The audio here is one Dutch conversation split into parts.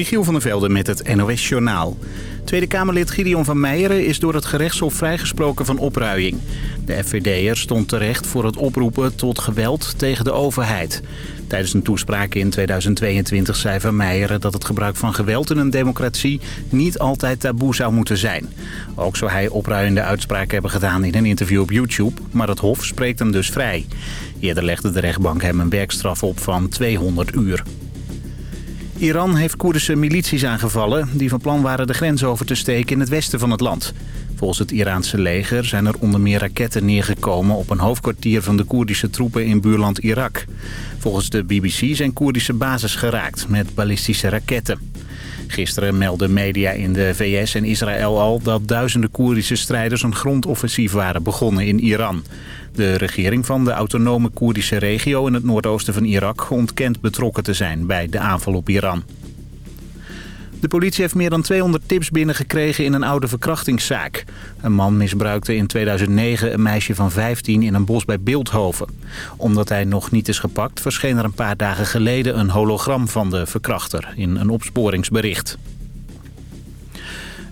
Michiel van der Velde met het NOS-journaal. Tweede Kamerlid Gideon van Meijeren is door het gerechtshof vrijgesproken van opruiing. De FVD'er stond terecht voor het oproepen tot geweld tegen de overheid. Tijdens een toespraak in 2022 zei Van Meijeren dat het gebruik van geweld in een democratie niet altijd taboe zou moeten zijn. Ook zou hij opruiende uitspraken hebben gedaan in een interview op YouTube, maar het hof spreekt hem dus vrij. Eerder legde de rechtbank hem een werkstraf op van 200 uur. Iran heeft Koerdische milities aangevallen die van plan waren de grens over te steken in het westen van het land. Volgens het Iraanse leger zijn er onder meer raketten neergekomen op een hoofdkwartier van de Koerdische troepen in buurland Irak. Volgens de BBC zijn Koerdische bases geraakt met ballistische raketten. Gisteren meldden media in de VS en Israël al dat duizenden Koerdische strijders een grondoffensief waren begonnen in Iran. De regering van de autonome Koerdische regio in het noordoosten van Irak ontkent betrokken te zijn bij de aanval op Iran. De politie heeft meer dan 200 tips binnengekregen in een oude verkrachtingszaak. Een man misbruikte in 2009 een meisje van 15 in een bos bij Beeldhoven. Omdat hij nog niet is gepakt, verscheen er een paar dagen geleden een hologram van de verkrachter in een opsporingsbericht.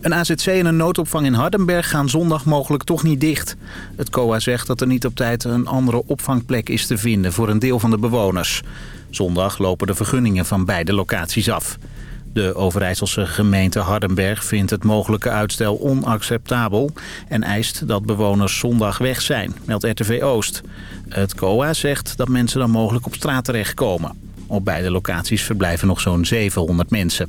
Een AZC en een noodopvang in Hardenberg gaan zondag mogelijk toch niet dicht. Het COA zegt dat er niet op tijd een andere opvangplek is te vinden voor een deel van de bewoners. Zondag lopen de vergunningen van beide locaties af. De Overijsselse gemeente Hardenberg vindt het mogelijke uitstel onacceptabel... en eist dat bewoners zondag weg zijn, meldt RTV Oost. Het COA zegt dat mensen dan mogelijk op straat terechtkomen. Op beide locaties verblijven nog zo'n 700 mensen.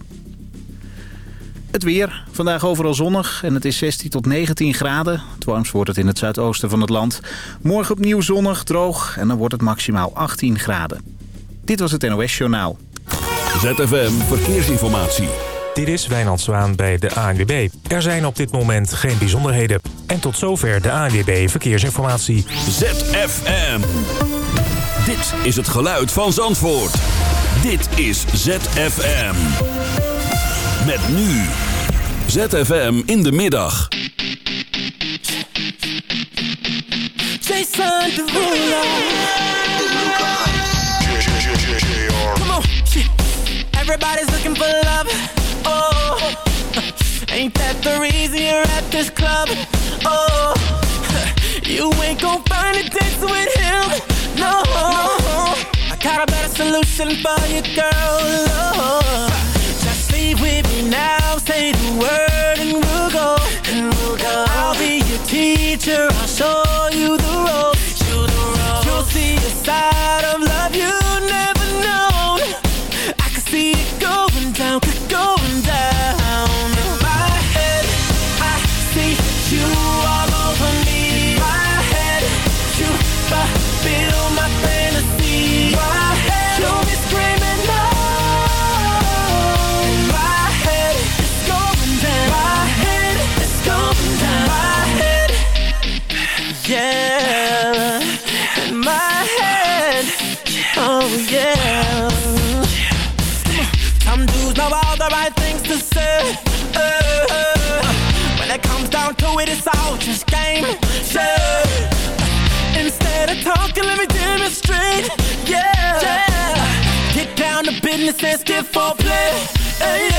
Het weer. Vandaag overal zonnig en het is 16 tot 19 graden. Het warmst wordt het in het zuidoosten van het land. Morgen opnieuw zonnig, droog en dan wordt het maximaal 18 graden. Dit was het NOS Journaal. ZFM Verkeersinformatie. Dit is Wijnand Zwaan bij de ANWB. Er zijn op dit moment geen bijzonderheden. En tot zover de ANWB Verkeersinformatie. ZFM. Dit is het geluid van Zandvoort. Dit is ZFM. Met nu. ZFM in de middag. Jason Derulo. Come on. Everybody's looking for love. Oh, ain't that the reason you're at this club? Oh, you ain't gon' find it dancing with him. No, I got a better solution for you, girl. Oh, leave with me now. Say the word and we'll go. And we'll go. I'll be your teacher. I'll show you the ropes. You the ropes. You'll see a side feeling sensitive for play. Hey, yeah.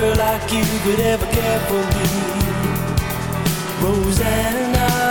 Girl like you could ever care for me. Rosanna.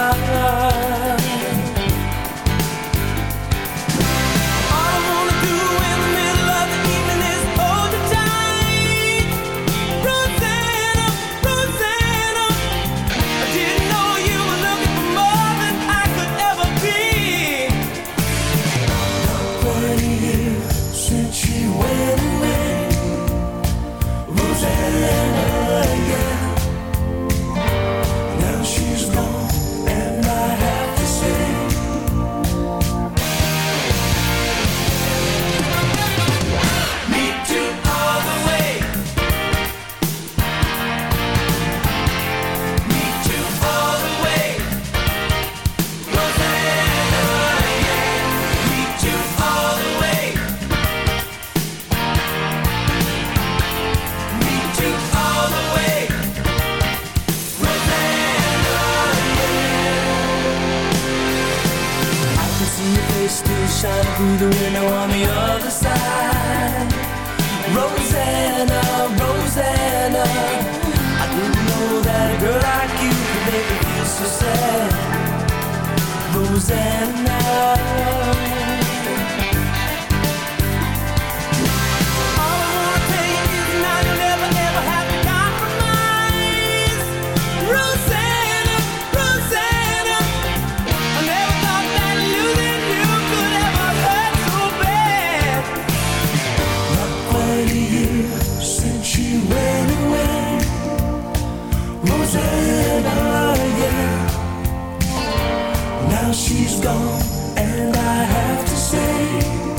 Rosanna, oh, yeah. Now she's gone, and I have to say.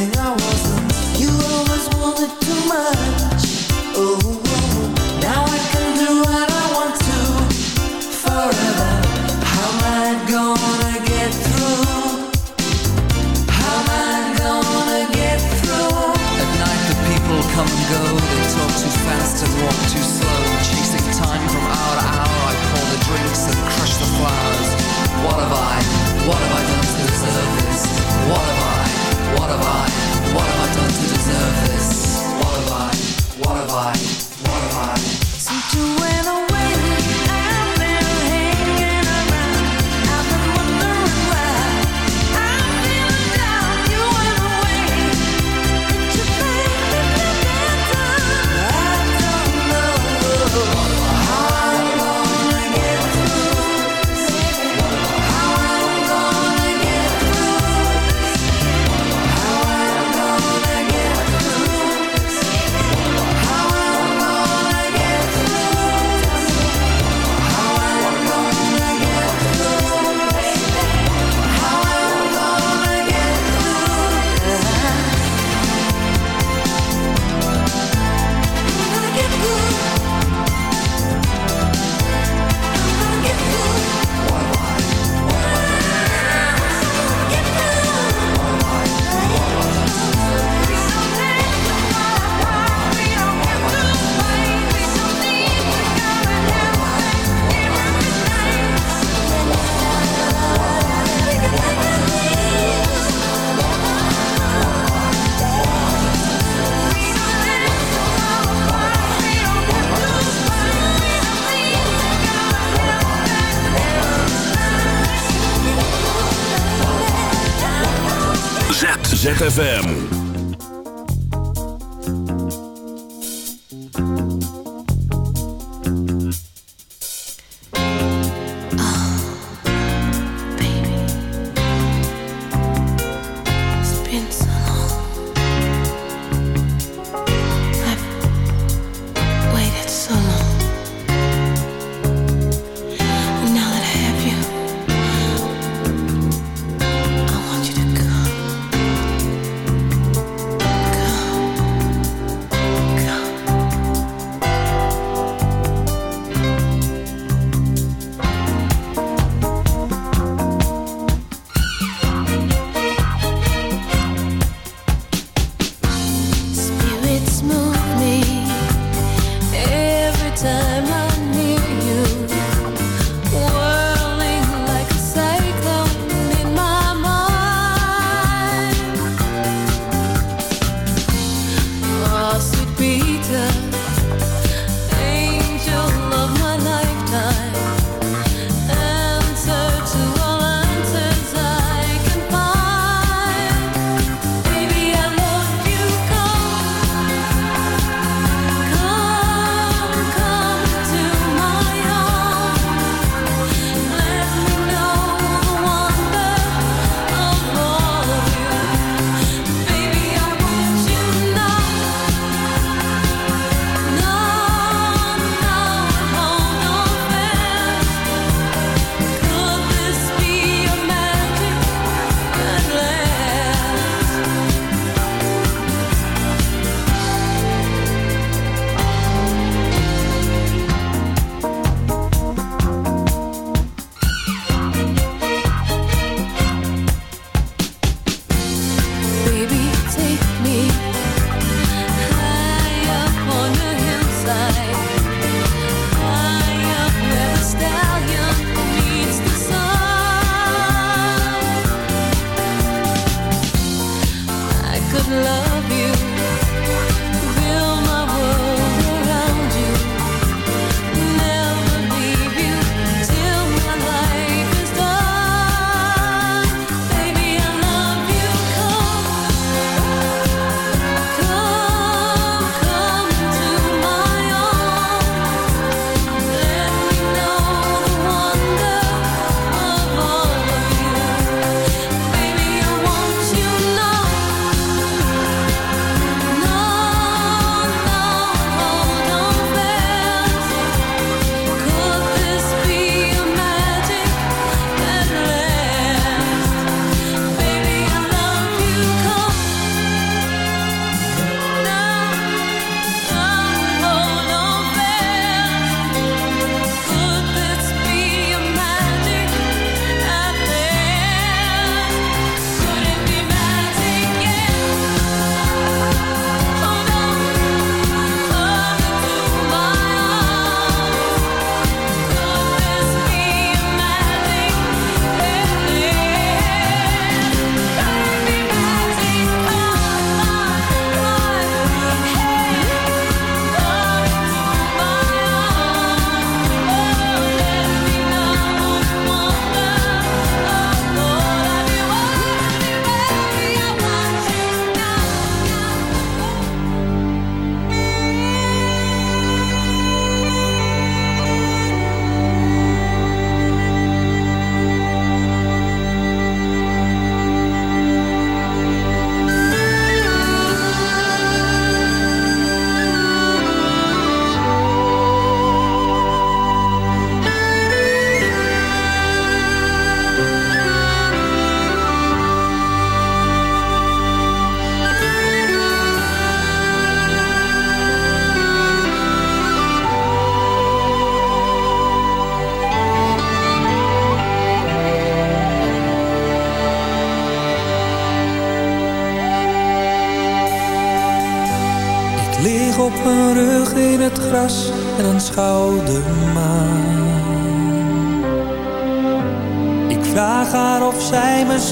something ZFM.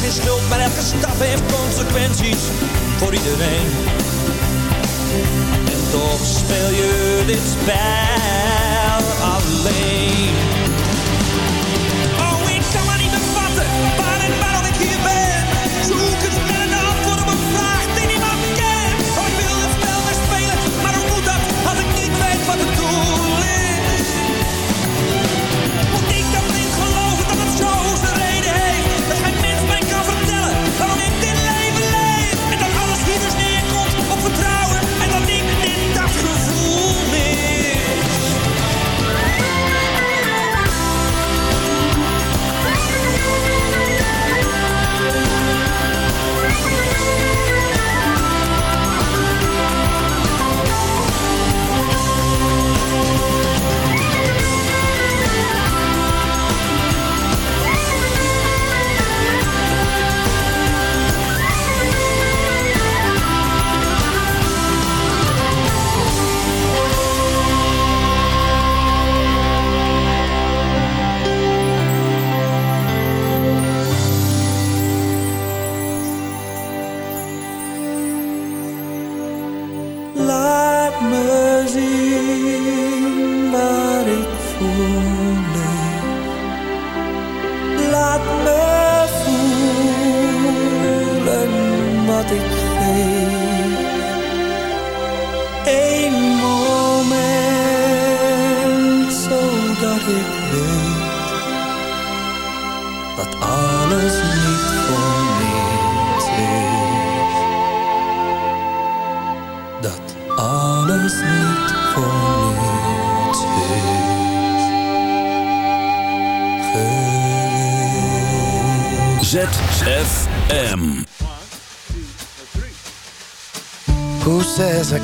Geen schuld, maar elke stap heeft consequenties voor iedereen. En toch speel je dit spel alleen. Oh, ik kan maar niet bevatten waar en waarom ik hier ben. Zoek het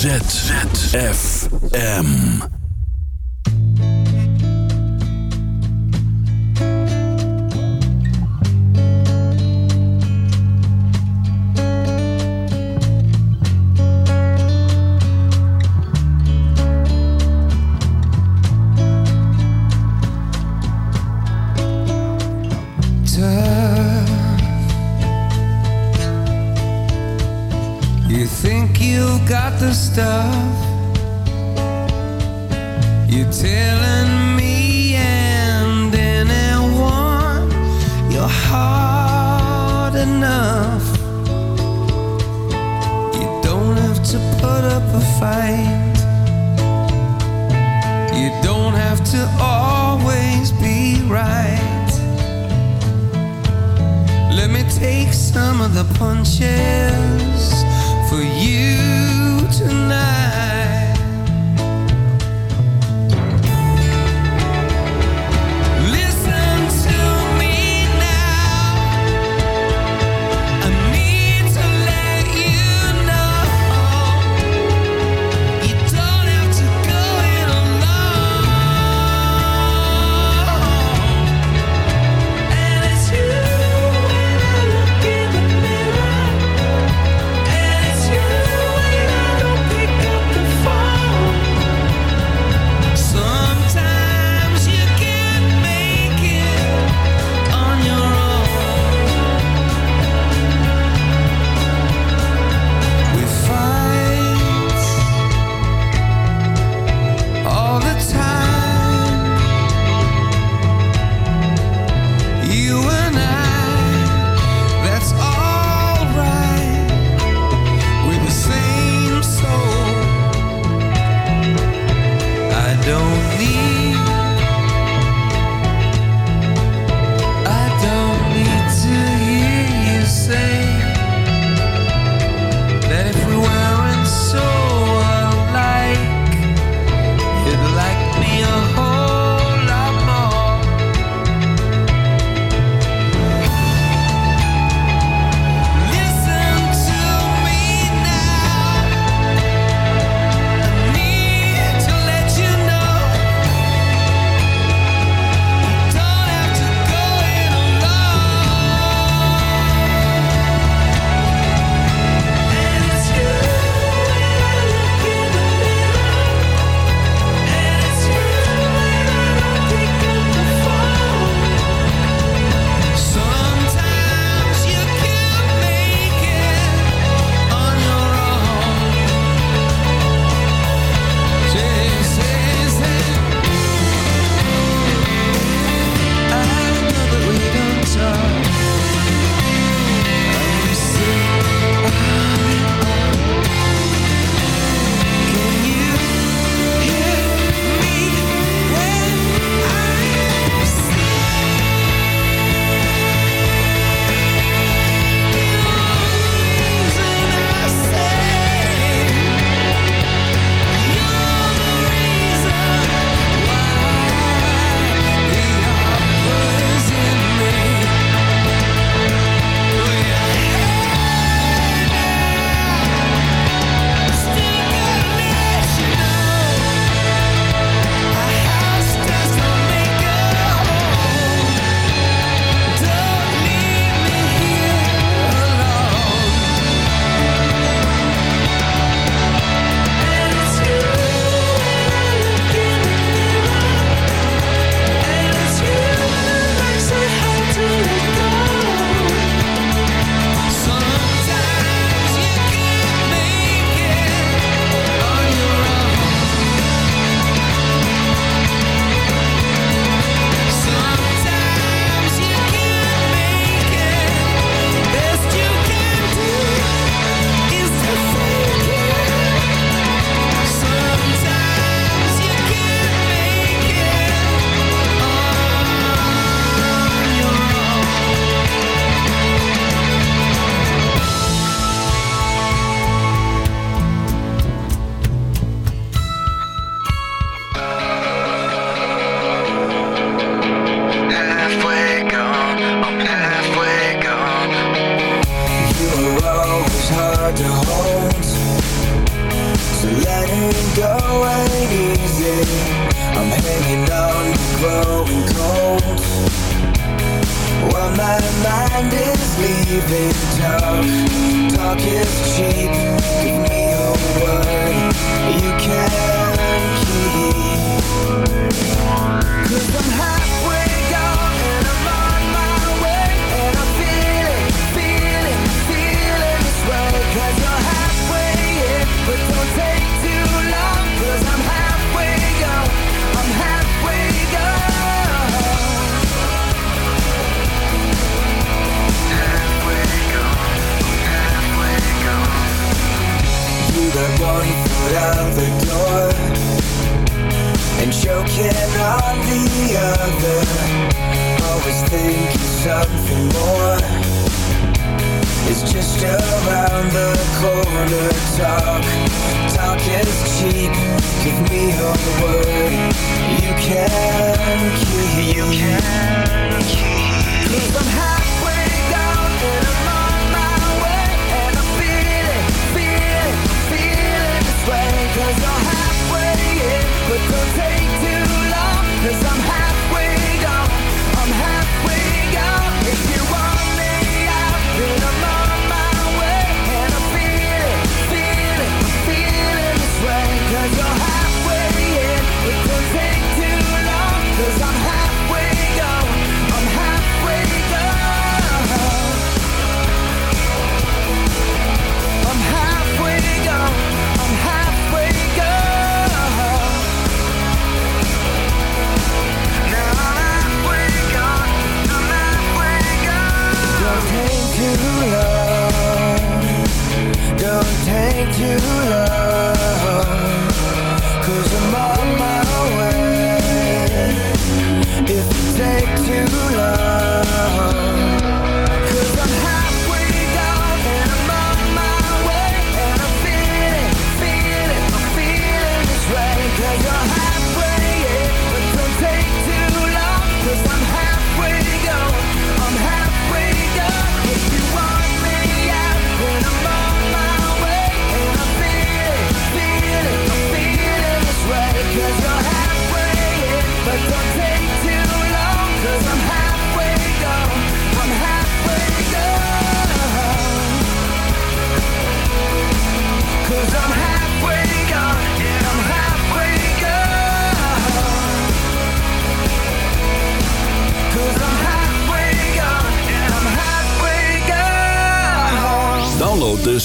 ZFM.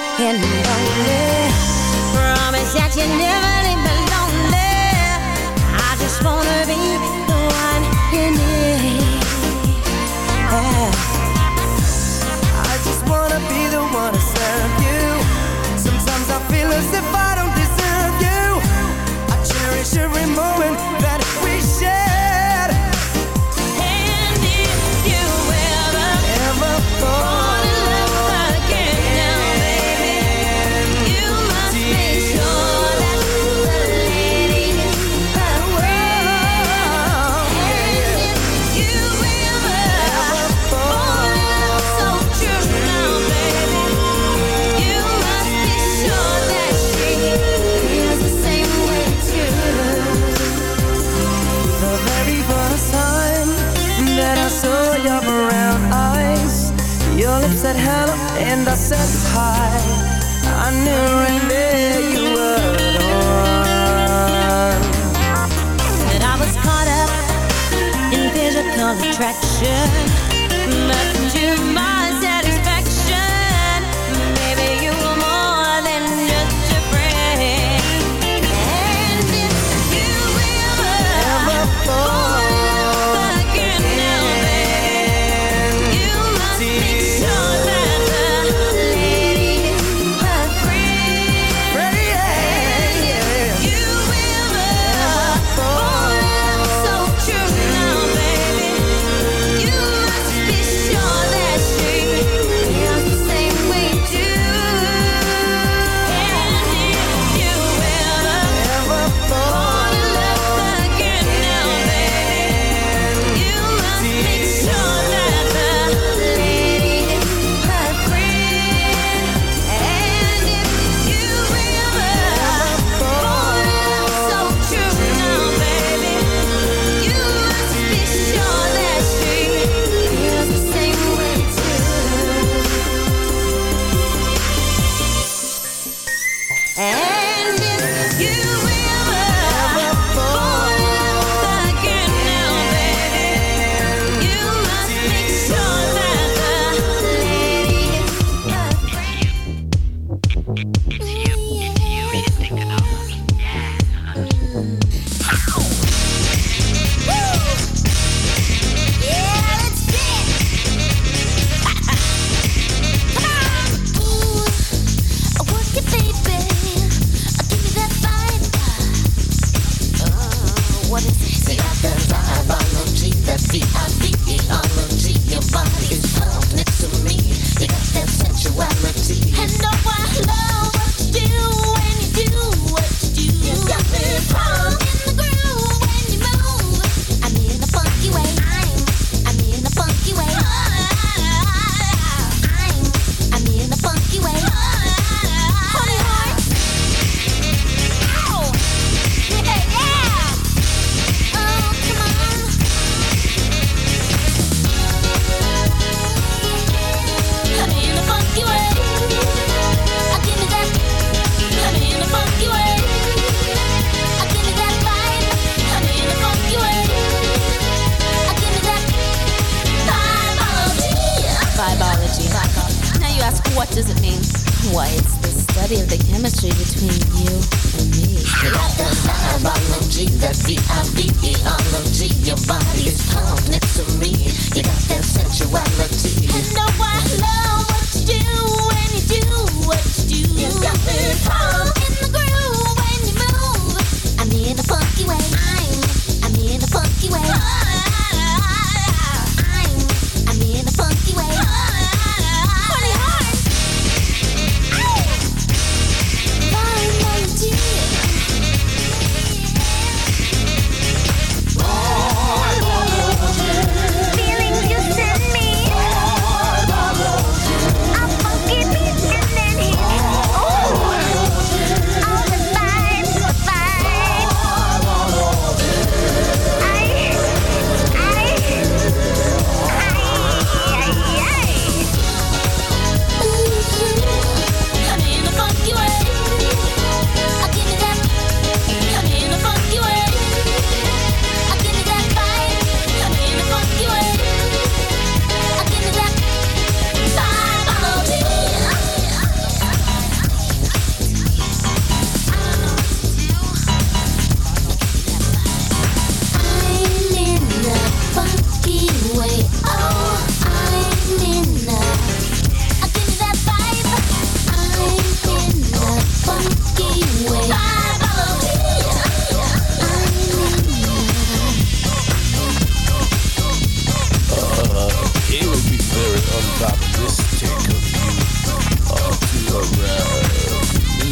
and lonely. Promise that you never said What does it mean? Why, it's the study of the chemistry between you and me. Biology, that B-I-V-E-R-O-G Your body is calm next to me You got that sensuality I know I love what you do When you do what you do You got me calm in the groove When you move I'm in a funky way I'm, I'm in a funky way I'm, I'm in a funky way